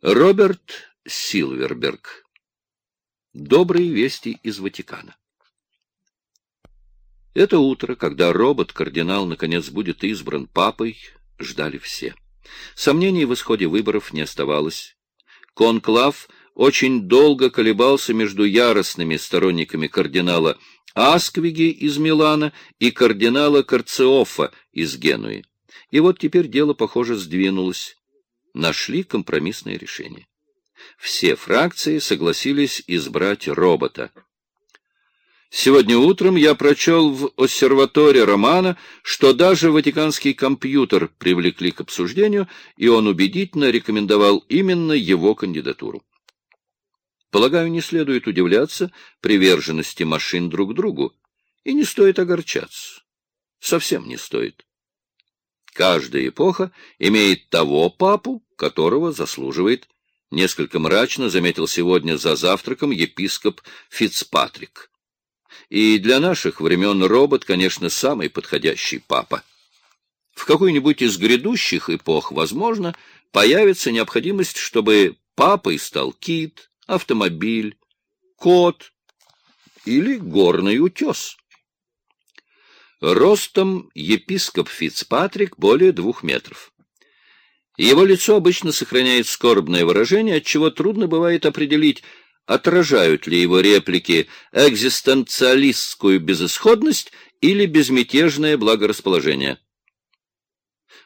Роберт Силверберг. Добрые вести из Ватикана. Это утро, когда робот-кардинал наконец будет избран папой, ждали все. Сомнений в исходе выборов не оставалось. Конклав очень долго колебался между яростными сторонниками кардинала Асквиги из Милана и кардинала Карциофа из Генуи. И вот теперь дело, похоже, сдвинулось нашли компромиссное решение. Все фракции согласились избрать робота. Сегодня утром я прочел в обсерваторе Романа, что даже ватиканский компьютер привлекли к обсуждению, и он убедительно рекомендовал именно его кандидатуру. Полагаю, не следует удивляться приверженности машин друг другу, и не стоит огорчаться. Совсем не стоит. Каждая эпоха имеет того папу, которого заслуживает. Несколько мрачно заметил сегодня за завтраком епископ Фицпатрик. И для наших времен робот, конечно, самый подходящий папа. В какой-нибудь из грядущих эпох, возможно, появится необходимость, чтобы папой стал кит, автомобиль, кот или горный утес. Ростом епископ Фицпатрик более двух метров. Его лицо обычно сохраняет скорбное выражение, от чего трудно бывает определить, отражают ли его реплики экзистенциалистскую безысходность или безмятежное благорасположение.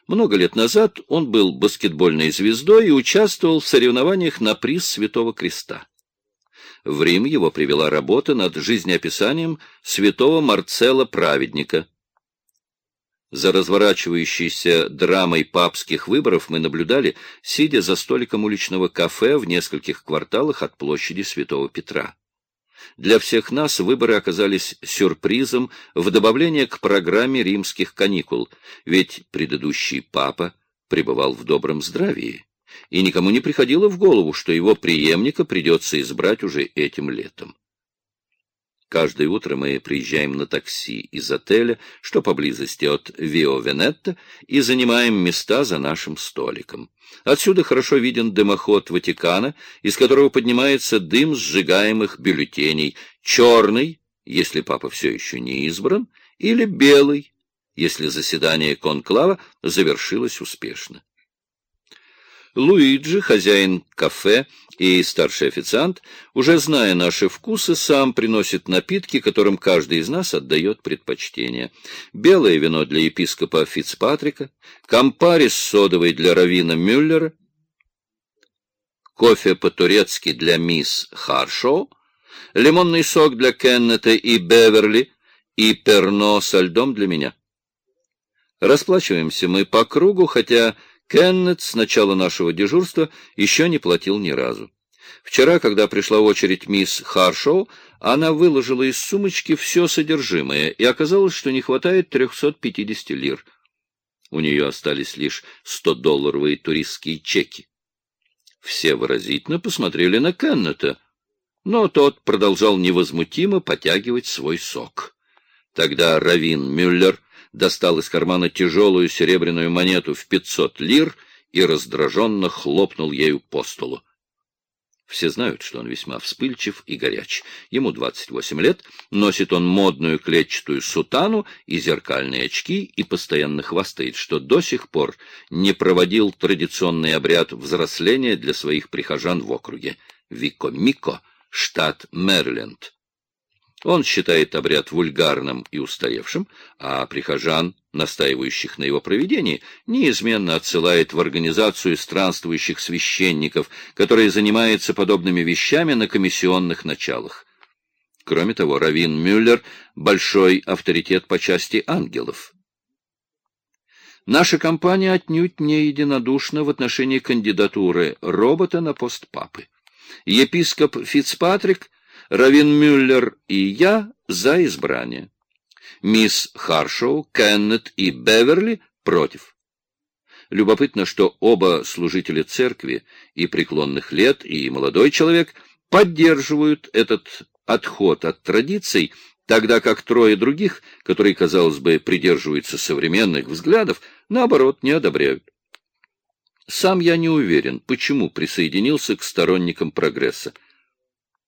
Много лет назад он был баскетбольной звездой и участвовал в соревнованиях на приз Святого Креста. В Рим его привела работа над жизнеописанием святого Марцела Праведника. За разворачивающейся драмой папских выборов мы наблюдали, сидя за столиком уличного кафе в нескольких кварталах от площади Святого Петра. Для всех нас выборы оказались сюрпризом в добавление к программе римских каникул, ведь предыдущий папа пребывал в добром здравии и никому не приходило в голову, что его преемника придется избрать уже этим летом. Каждое утро мы приезжаем на такси из отеля, что поблизости от Вио Венетта, и занимаем места за нашим столиком. Отсюда хорошо виден дымоход Ватикана, из которого поднимается дым сжигаемых бюллетеней, черный, если папа все еще не избран, или белый, если заседание конклава завершилось успешно. Луиджи, хозяин кафе и старший официант, уже зная наши вкусы, сам приносит напитки, которым каждый из нас отдает предпочтение. Белое вино для епископа Фицпатрика, кампари с содовой для равина Мюллера, кофе по-турецки для мисс Харшоу, лимонный сок для Кеннета и Беверли и перно со льдом для меня. Расплачиваемся мы по кругу, хотя Кеннет с начала нашего дежурства еще не платил ни разу. Вчера, когда пришла очередь мисс Харшоу, она выложила из сумочки все содержимое, и оказалось, что не хватает 350 лир. У нее остались лишь 100-долларовые туристские чеки. Все выразительно посмотрели на Кеннета, но тот продолжал невозмутимо потягивать свой сок. Тогда Равин Мюллер достал из кармана тяжелую серебряную монету в пятьсот лир и раздраженно хлопнул ею по столу. Все знают, что он весьма вспыльчив и горяч. Ему 28 лет, носит он модную клетчатую сутану и зеркальные очки и постоянно хвастает, что до сих пор не проводил традиционный обряд взросления для своих прихожан в округе. Вико-Мико, штат Мэриленд. Он считает обряд вульгарным и устаревшим, а прихожан, настаивающих на его проведении, неизменно отсылает в организацию странствующих священников, которые занимаются подобными вещами на комиссионных началах. Кроме того, Равин Мюллер – большой авторитет по части ангелов. Наша компания отнюдь не единодушна в отношении кандидатуры робота на пост папы. Епископ Фицпатрик Равин Мюллер и я за избрание. Мисс Харшоу, Кеннет и Беверли против. Любопытно, что оба служители церкви, и преклонных лет, и молодой человек, поддерживают этот отход от традиций, тогда как трое других, которые, казалось бы, придерживаются современных взглядов, наоборот, не одобряют. Сам я не уверен, почему присоединился к сторонникам прогресса.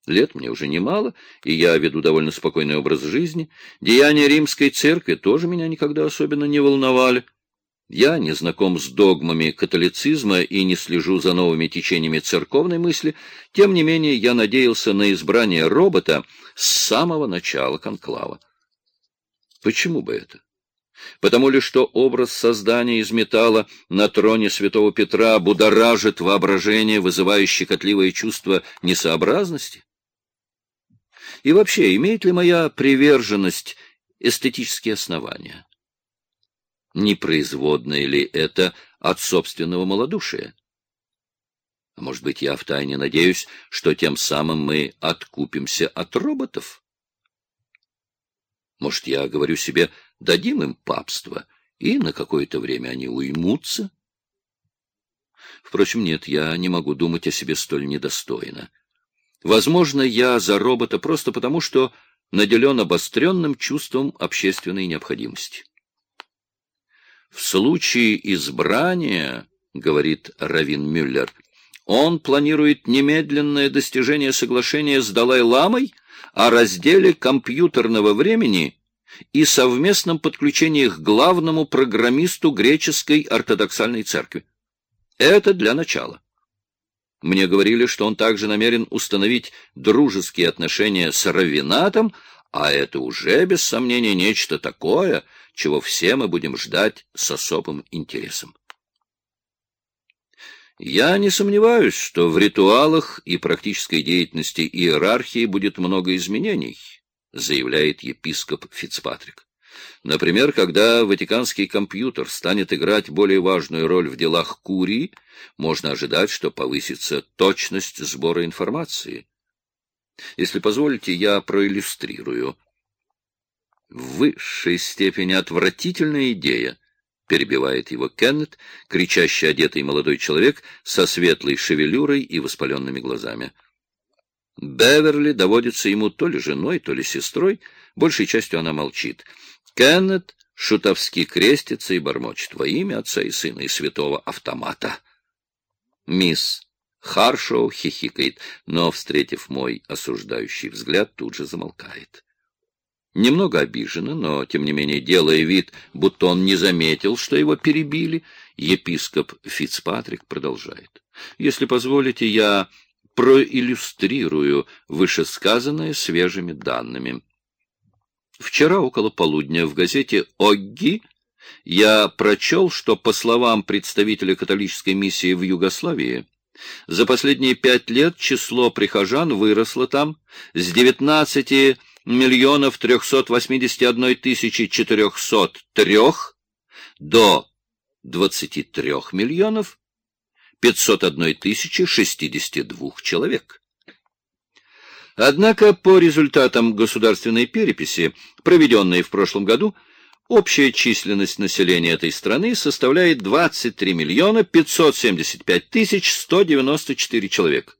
Лет мне уже немало, и я веду довольно спокойный образ жизни. Деяния римской церкви тоже меня никогда особенно не волновали. Я не знаком с догмами католицизма и не слежу за новыми течениями церковной мысли, тем не менее я надеялся на избрание робота с самого начала конклава. Почему бы это? Потому ли, что образ создания из металла на троне святого Петра будоражит воображение, вызывая щекотливое чувство несообразности? И вообще, имеет ли моя приверженность эстетические основания? Не производное ли это от собственного малодушия? А может быть, я втайне надеюсь, что тем самым мы откупимся от роботов? Может, я говорю себе, дадим им папство, и на какое-то время они уймутся? Впрочем, нет, я не могу думать о себе столь недостойно. Возможно, я за робота просто потому, что наделен обостренным чувством общественной необходимости. В случае избрания, говорит Равин Мюллер, он планирует немедленное достижение соглашения с Далай-ламой о разделе компьютерного времени и совместном подключении к главному программисту греческой ортодоксальной церкви. Это для начала. Мне говорили, что он также намерен установить дружеские отношения с Равинатом, а это уже, без сомнения, нечто такое, чего все мы будем ждать с особым интересом. Я не сомневаюсь, что в ритуалах и практической деятельности иерархии будет много изменений, заявляет епископ Фицпатрик. Например, когда ватиканский компьютер станет играть более важную роль в делах Курии, можно ожидать, что повысится точность сбора информации. Если позволите, я проиллюстрирую. В высшей степени отвратительная идея —— перебивает его Кеннет, кричащий одетый молодой человек со светлой шевелюрой и воспаленными глазами. Беверли доводится ему то ли женой, то ли сестрой, большей частью она молчит. Кеннет шутовски крестится и бормочет во имя Отца и Сына и Святого Автомата. Мисс Харшоу хихикает, но, встретив мой осуждающий взгляд, тут же замолкает. Немного обиженно, но, тем не менее, делая вид, будто он не заметил, что его перебили, епископ Фицпатрик продолжает. «Если позволите, я проиллюстрирую вышесказанное свежими данными. Вчера около полудня в газете «Огги» я прочел, что, по словам представителя католической миссии в Югославии, за последние пять лет число прихожан выросло там с 19 миллионов 381 тысячи 403 до 23 миллионов 501 тысячи 62 человек. Однако по результатам государственной переписи, проведенной в прошлом году, общая численность населения этой страны составляет 23 миллиона 575 тысяч 194 человека.